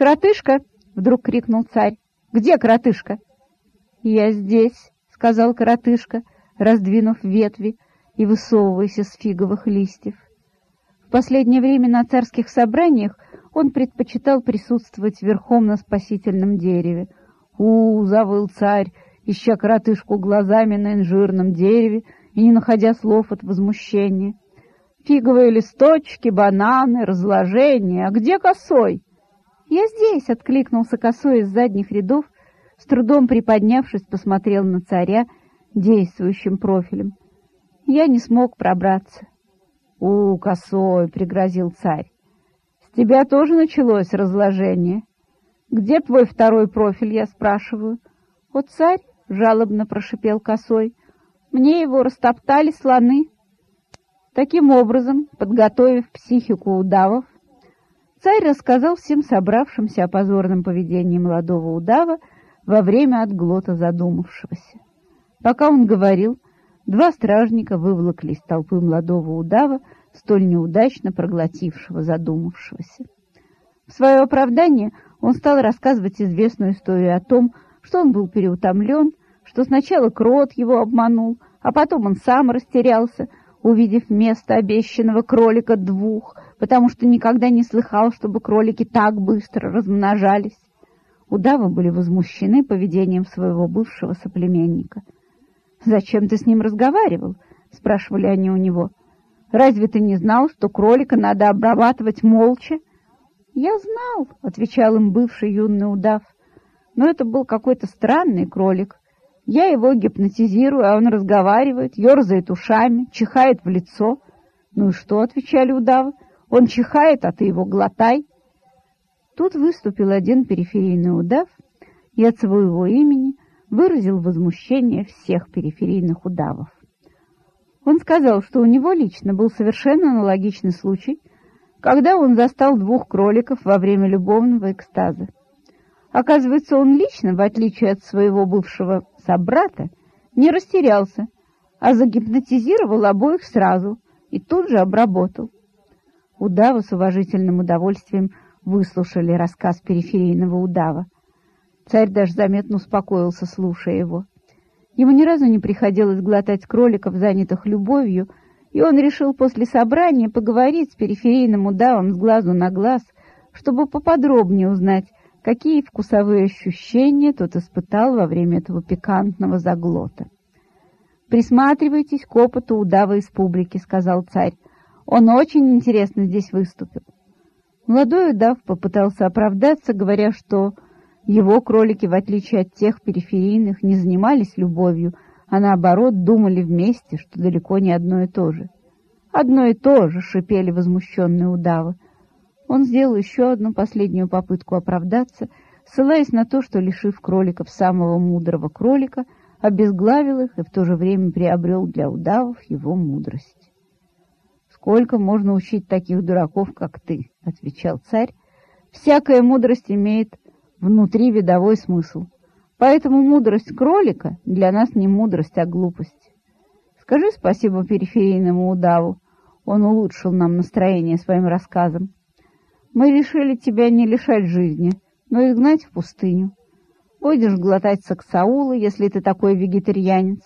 «Коротышка!» — вдруг крикнул царь. «Где коротышка?» «Я здесь», — сказал коротышка, раздвинув ветви и высовываясь из фиговых листьев. В последнее время на царских собраниях он предпочитал присутствовать верхом на спасительном дереве. «У!» — завыл царь, ища коротышку глазами на инжирном дереве и не находя слов от возмущения. «Фиговые листочки, бананы, разложение. А где косой?» «Я здесь!» — откликнулся косой из задних рядов, с трудом приподнявшись, посмотрел на царя действующим профилем. Я не смог пробраться. «У, косой!» — пригрозил царь. «С тебя тоже началось разложение. Где твой второй профиль, я спрашиваю?» «О, царь!» — жалобно прошипел косой. «Мне его растоптали слоны». Таким образом, подготовив психику удавов, царь рассказал всем собравшимся о позорном поведении молодого удава во время отглота задумавшегося. Пока он говорил, два стражника выволокли из толпы молодого удава, столь неудачно проглотившего задумавшегося. В свое оправдание он стал рассказывать известную историю о том, что он был переутомлен, что сначала крот его обманул, а потом он сам растерялся, увидев вместо обещанного кролика двух, потому что никогда не слыхал, чтобы кролики так быстро размножались. Удавы были возмущены поведением своего бывшего соплеменника. «Зачем ты с ним разговаривал?» — спрашивали они у него. «Разве ты не знал, что кролика надо обрабатывать молча?» «Я знал», — отвечал им бывший юный удав. «Но это был какой-то странный кролик. Я его гипнотизирую, а он разговаривает, ерзает ушами, чихает в лицо». «Ну и что?» — отвечали удавы. «Он чихает, а ты его глотай». Тут выступил один периферийный удав и от своего имени выразил возмущение всех периферийных удавов. Он сказал, что у него лично был совершенно аналогичный случай, когда он застал двух кроликов во время любовного экстаза. Оказывается, он лично, в отличие от своего бывшего собрата, не растерялся, а загипнотизировал обоих сразу и тут же обработал. Удавы с уважительным удовольствием выслушали рассказ периферийного удава. Царь даже заметно успокоился, слушая его. Ему ни разу не приходилось глотать кроликов, занятых любовью, и он решил после собрания поговорить с периферийным удавом с глазу на глаз, чтобы поподробнее узнать, какие вкусовые ощущения тот испытал во время этого пикантного заглота. «Присматривайтесь к опыту удава из публики», — сказал царь. «Он очень интересно здесь выступил». Молодой удав попытался оправдаться, говоря, что его кролики, в отличие от тех периферийных, не занимались любовью, а наоборот думали вместе, что далеко не одно и то же. «Одно и то же!» — шипели возмущенные удавы. Он сделал еще одну последнюю попытку оправдаться, ссылаясь на то, что, лишив кроликов самого мудрого кролика, обезглавил их и в то же время приобрел для удавов его мудрость. «Сколько можно учить таких дураков, как ты?» — отвечал царь. «Всякая мудрость имеет внутри видовой смысл. Поэтому мудрость кролика для нас не мудрость, а глупость. Скажи спасибо периферийному удаву. Он улучшил нам настроение своим рассказом. Мы решили тебя не лишать жизни, но изгнать в пустыню. Будешь глотать саксаулы, если ты такой вегетарианец,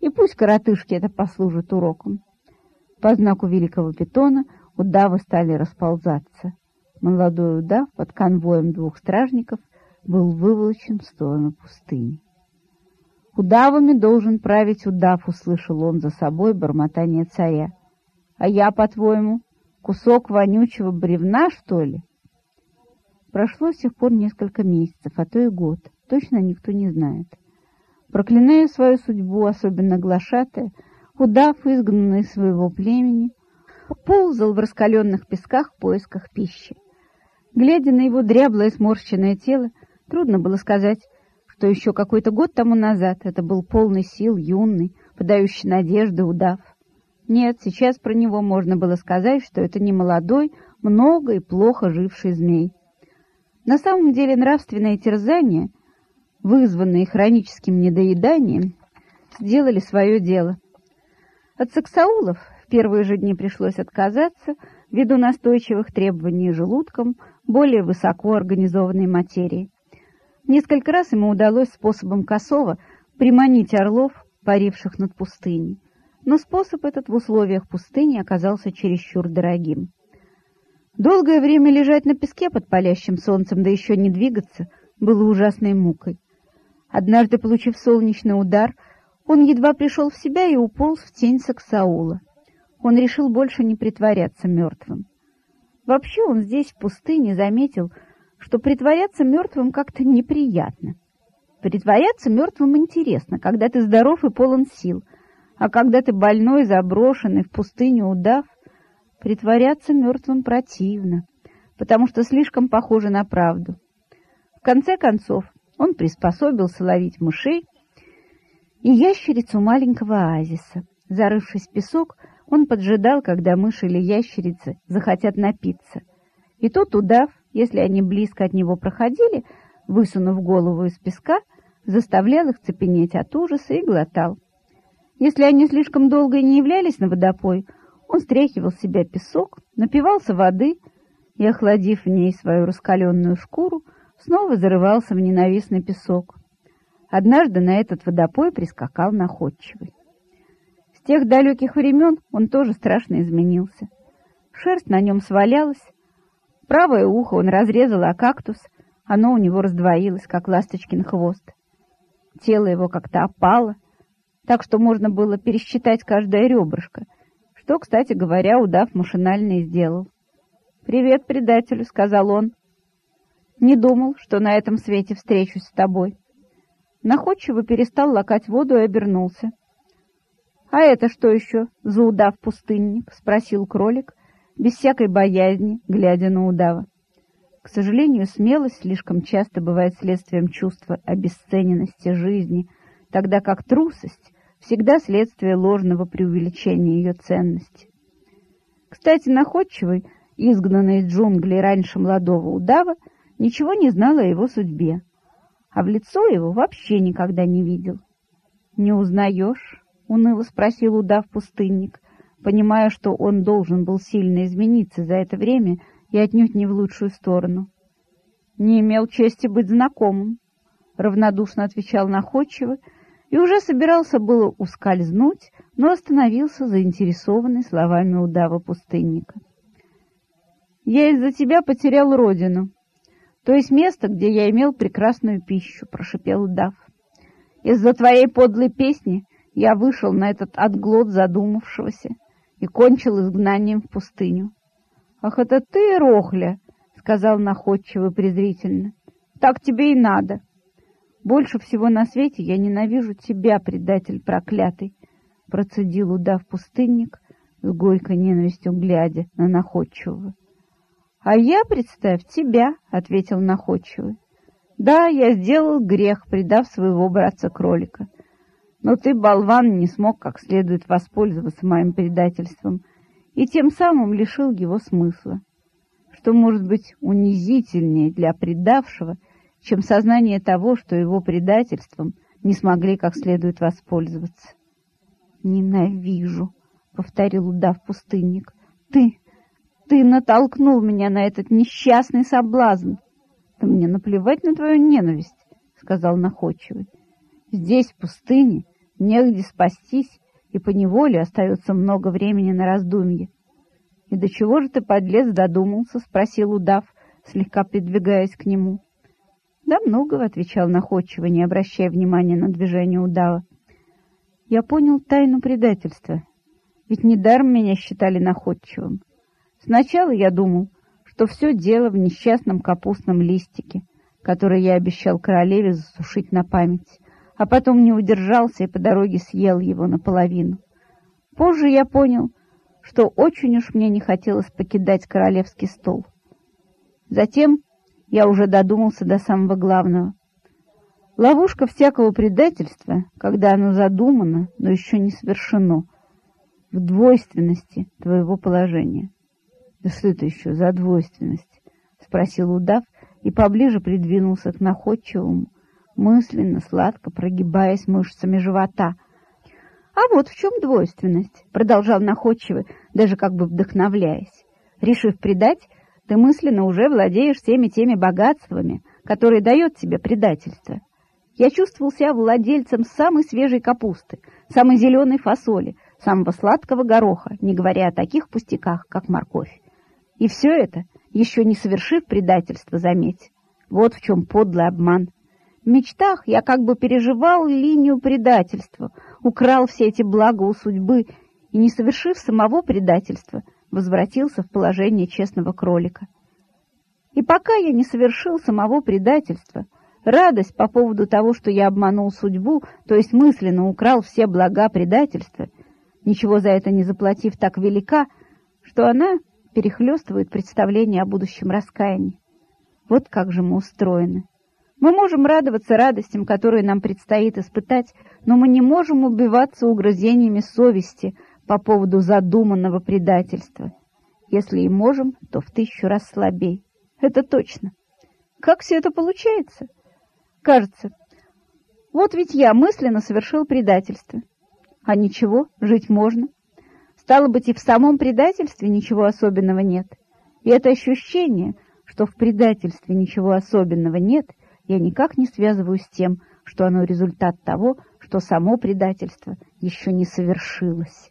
и пусть коротышки это послужит уроком. По знаку великого питона удавы стали расползаться. Молодой удав под конвоем двух стражников был выволочен в сторону пустыни. «Удавами должен править удав», — услышал он за собой бормотание царя. «А я, по-твоему, кусок вонючего бревна, что ли?» Прошло с тех пор несколько месяцев, а то и год. Точно никто не знает. Проклиная свою судьбу, особенно глашатая, Удав, изгнанный из своего племени, ползал в раскаленных песках в поисках пищи. Глядя на его дряблое сморщенное тело, трудно было сказать, что еще какой-то год тому назад это был полный сил, юный, подающий надежды удав. Нет, сейчас про него можно было сказать, что это не молодой, много и плохо живший змей. На самом деле нравственные терзания, вызванные хроническим недоеданием, сделали свое дело — от саксаулов в первые же дни пришлось отказаться ввиду настойчивых требований желудком более высоко организованной материи. Несколько раз ему удалось способом косого приманить орлов, паривших над пустыней, но способ этот в условиях пустыни оказался чересчур дорогим. Долгое время лежать на песке под палящим солнцем, да еще не двигаться, было ужасной мукой. Однажды, получив солнечный удар, он едва пришел в себя и уполз в тень Саксаула. Он решил больше не притворяться мертвым. Вообще он здесь, в пустыне, заметил, что притворяться мертвым как-то неприятно. Притворяться мертвым интересно, когда ты здоров и полон сил, а когда ты больной, заброшенный, в пустыню удав, притворяться мертвым противно, потому что слишком похоже на правду. В конце концов, он приспособился ловить мышей и ящерицу маленького оазиса. Зарывшись в песок, он поджидал, когда мыши или ящерицы захотят напиться. И тут удав, если они близко от него проходили, высунув голову из песка, заставлял их цепенеть от ужаса и глотал. Если они слишком долго не являлись на водопой, он стряхивал с себя песок, напивался воды и, охладив в ней свою раскаленную шкуру, снова зарывался в ненавистный песок. Однажды на этот водопой прискакал находчивый. С тех далеких времен он тоже страшно изменился. Шерсть на нем свалялась, правое ухо он разрезал о кактус, оно у него раздвоилось, как ласточкин хвост. Тело его как-то опало, так что можно было пересчитать каждое ребрышко, что, кстати говоря, удав машинально и сделал. «Привет, предателю», — сказал он. «Не думал, что на этом свете встречусь с тобой». Находчиво перестал лакать воду и обернулся. — А это что еще за удав-пустынник? — спросил кролик, без всякой боязни, глядя на удава. К сожалению, смелость слишком часто бывает следствием чувства обесцененности жизни, тогда как трусость всегда следствие ложного преувеличения ее ценности. Кстати, находчивый, изгнанный из джунглей раньше молодого удава, ничего не знал о его судьбе, а в лицо его вообще никогда не видел. «Не узнаешь?» уныло спросил удав-пустынник, понимая, что он должен был сильно измениться за это время и отнюдь не в лучшую сторону. «Не имел чести быть знакомым», — равнодушно отвечал находчиво, и уже собирался было ускользнуть, но остановился заинтересованный словами удава-пустынника. «Я из-за тебя потерял родину, то есть место, где я имел прекрасную пищу», — прошипел удав. «Из-за твоей подлой песни я вышел на этот отглот задумавшегося и кончил изгнанием в пустыню. — Ах, это ты, Рохля! — сказал находчиво презрительно. — Так тебе и надо. Больше всего на свете я ненавижу тебя, предатель проклятый, — процедил удав пустынник, с горькой ненавистью глядя на находчивого. — А я, представь, тебя, — ответил находчивый. — Да, я сделал грех, предав своего братца-кролика. — но ты, болван, не смог как следует воспользоваться моим предательством и тем самым лишил его смысла, что может быть унизительнее для предавшего, чем сознание того, что его предательством не смогли как следует воспользоваться. «Ненавижу», — повторил удав пустынник. «Ты, ты натолкнул меня на этот несчастный соблазн». «Да мне наплевать на твою ненависть», — сказал находчивый. «Здесь, в пустыне, негде спастись, и поневоле остается много времени на раздумье. — И до чего же ты, подлец, додумался? — спросил удав, слегка придвигаясь к нему. — Да много, — отвечал находчиво, не обращая внимания на движение удава. — Я понял тайну предательства, ведь недаром меня считали находчивым. Сначала я думал, что все дело в несчастном капустном листике, который я обещал королеве засушить на память а потом не удержался и по дороге съел его наполовину. Позже я понял, что очень уж мне не хотелось покидать королевский стол. Затем я уже додумался до самого главного. Ловушка всякого предательства, когда оно задумано, но еще не совершено, в двойственности твоего положения. — что это еще за двойственность? — спросил удав и поближе придвинулся к находчивому, мысленно, сладко прогибаясь мышцами живота. «А вот в чем двойственность», — продолжал находчивый, даже как бы вдохновляясь. «Решив предать, Ты мысленно уже владеешь всеми теми богатствами, которые дает тебе предательство. Я чувствовал себя владельцем самой свежей капусты, самой зеленой фасоли, самого сладкого гороха, не говоря о таких пустяках, как морковь. И все это, еще не совершив предательство, заметь. Вот в чем подлый обман. В мечтах я как бы переживал линию предательства, украл все эти блага у судьбы и, не совершив самого предательства, возвратился в положение честного кролика. И пока я не совершил самого предательства, радость по поводу того, что я обманул судьбу, то есть мысленно украл все блага предательства, ничего за это не заплатив, так велика, что она перехлестывает представление о будущем раскаянии. Вот как же мы устроены. Мы можем радоваться радостям, которые нам предстоит испытать, но мы не можем убиваться угрызениями совести по поводу задуманного предательства. Если и можем, то в тысячу раз слабей. Это точно. Как все это получается? Кажется, вот ведь я мысленно совершил предательство. А ничего, жить можно. Стало быть, и в самом предательстве ничего особенного нет. И это ощущение, что в предательстве ничего особенного нет, я никак не связываю с тем, что оно результат того, что само предательство еще не совершилось.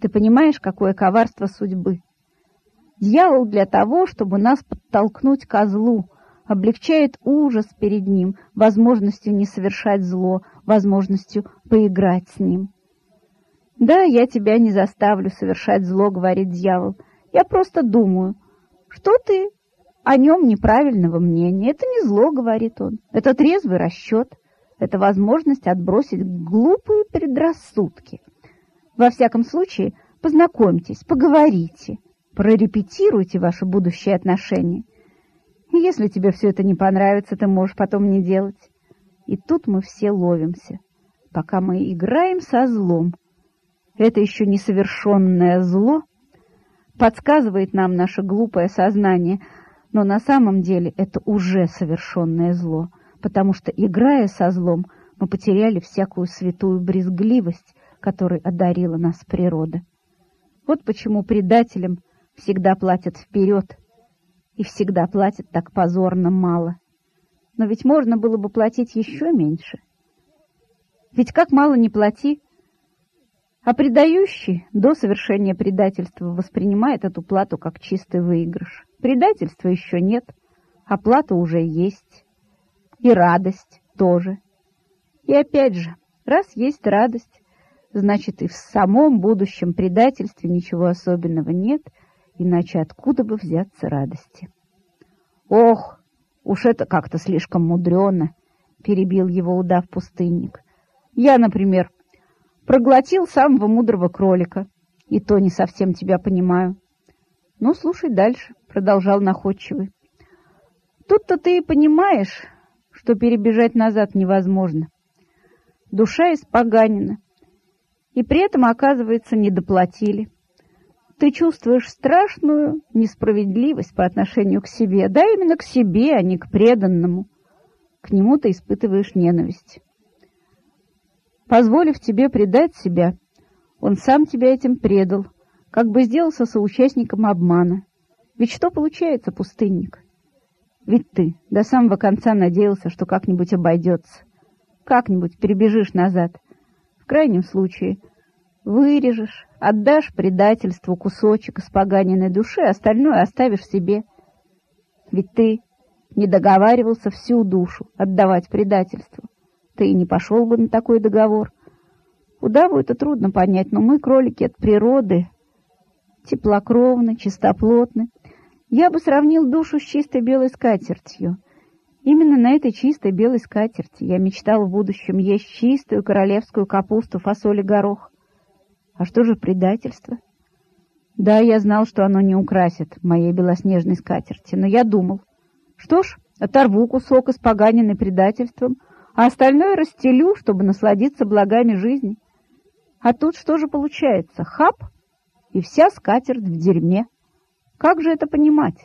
Ты понимаешь, какое коварство судьбы? Дьявол для того, чтобы нас подтолкнуть ко злу, облегчает ужас перед ним, возможностью не совершать зло, возможностью поиграть с ним. «Да, я тебя не заставлю совершать зло», — говорит дьявол. «Я просто думаю, что ты о нем неправильного мнения. Это не зло», — говорит он. «Это трезвый расчет. Это возможность отбросить глупые предрассудки. Во всяком случае, познакомьтесь, поговорите» прорепетируйте ваши будущие отношения. Если тебе все это не понравится, ты можешь потом не делать. И тут мы все ловимся, пока мы играем со злом. Это еще несовершенное зло подсказывает нам наше глупое сознание, но на самом деле это уже совершенное зло, потому что, играя со злом, мы потеряли всякую святую брезгливость, которой одарила нас природа. Вот почему предателям всегда платят вперед и всегда платят так позорно мало. Но ведь можно было бы платить еще меньше. Ведь как мало не плати, а предающий до совершения предательства воспринимает эту плату как чистый выигрыш. Предательства еще нет, а плата уже есть. И радость тоже. И опять же, раз есть радость, значит и в самом будущем предательстве ничего особенного нет — иначе откуда бы взяться радости? «Ох, уж это как-то слишком мудрено!» — перебил его удав-пустынник. «Я, например, проглотил самого мудрого кролика, и то не совсем тебя понимаю». «Ну, слушай дальше», — продолжал находчивый. «Тут-то ты и понимаешь, что перебежать назад невозможно. Душа испоганена, и при этом, оказывается, не доплатили» ты чувствуешь страшную несправедливость по отношению к себе. Да, именно к себе, а не к преданному. К нему ты испытываешь ненависть. Позволив тебе предать себя, он сам тебя этим предал, как бы сделался соучастником обмана. Ведь что получается, пустынник? Ведь ты до самого конца надеялся, что как-нибудь обойдется. Как-нибудь перебежишь назад. В крайнем случае вырежешь, Отдашь предательству кусочек испоганенной души, остальное оставишь себе. Ведь ты не договаривался всю душу отдавать предательству. Ты не пошел бы на такой договор. Удаву это трудно понять, но мы, кролики от природы, теплокровны, чистоплотны. Я бы сравнил душу с чистой белой скатертью. Именно на этой чистой белой скатерти я мечтал в будущем есть чистую королевскую капусту, фасоль и горох. А что же предательство? Да, я знал, что оно не украсит моей белоснежной скатерти, но я думал, что ж, оторву кусок, испоганенный предательством, а остальное расстелю, чтобы насладиться благами жизни. А тут что же получается? Хап, и вся скатерть в дерьме. Как же это понимать?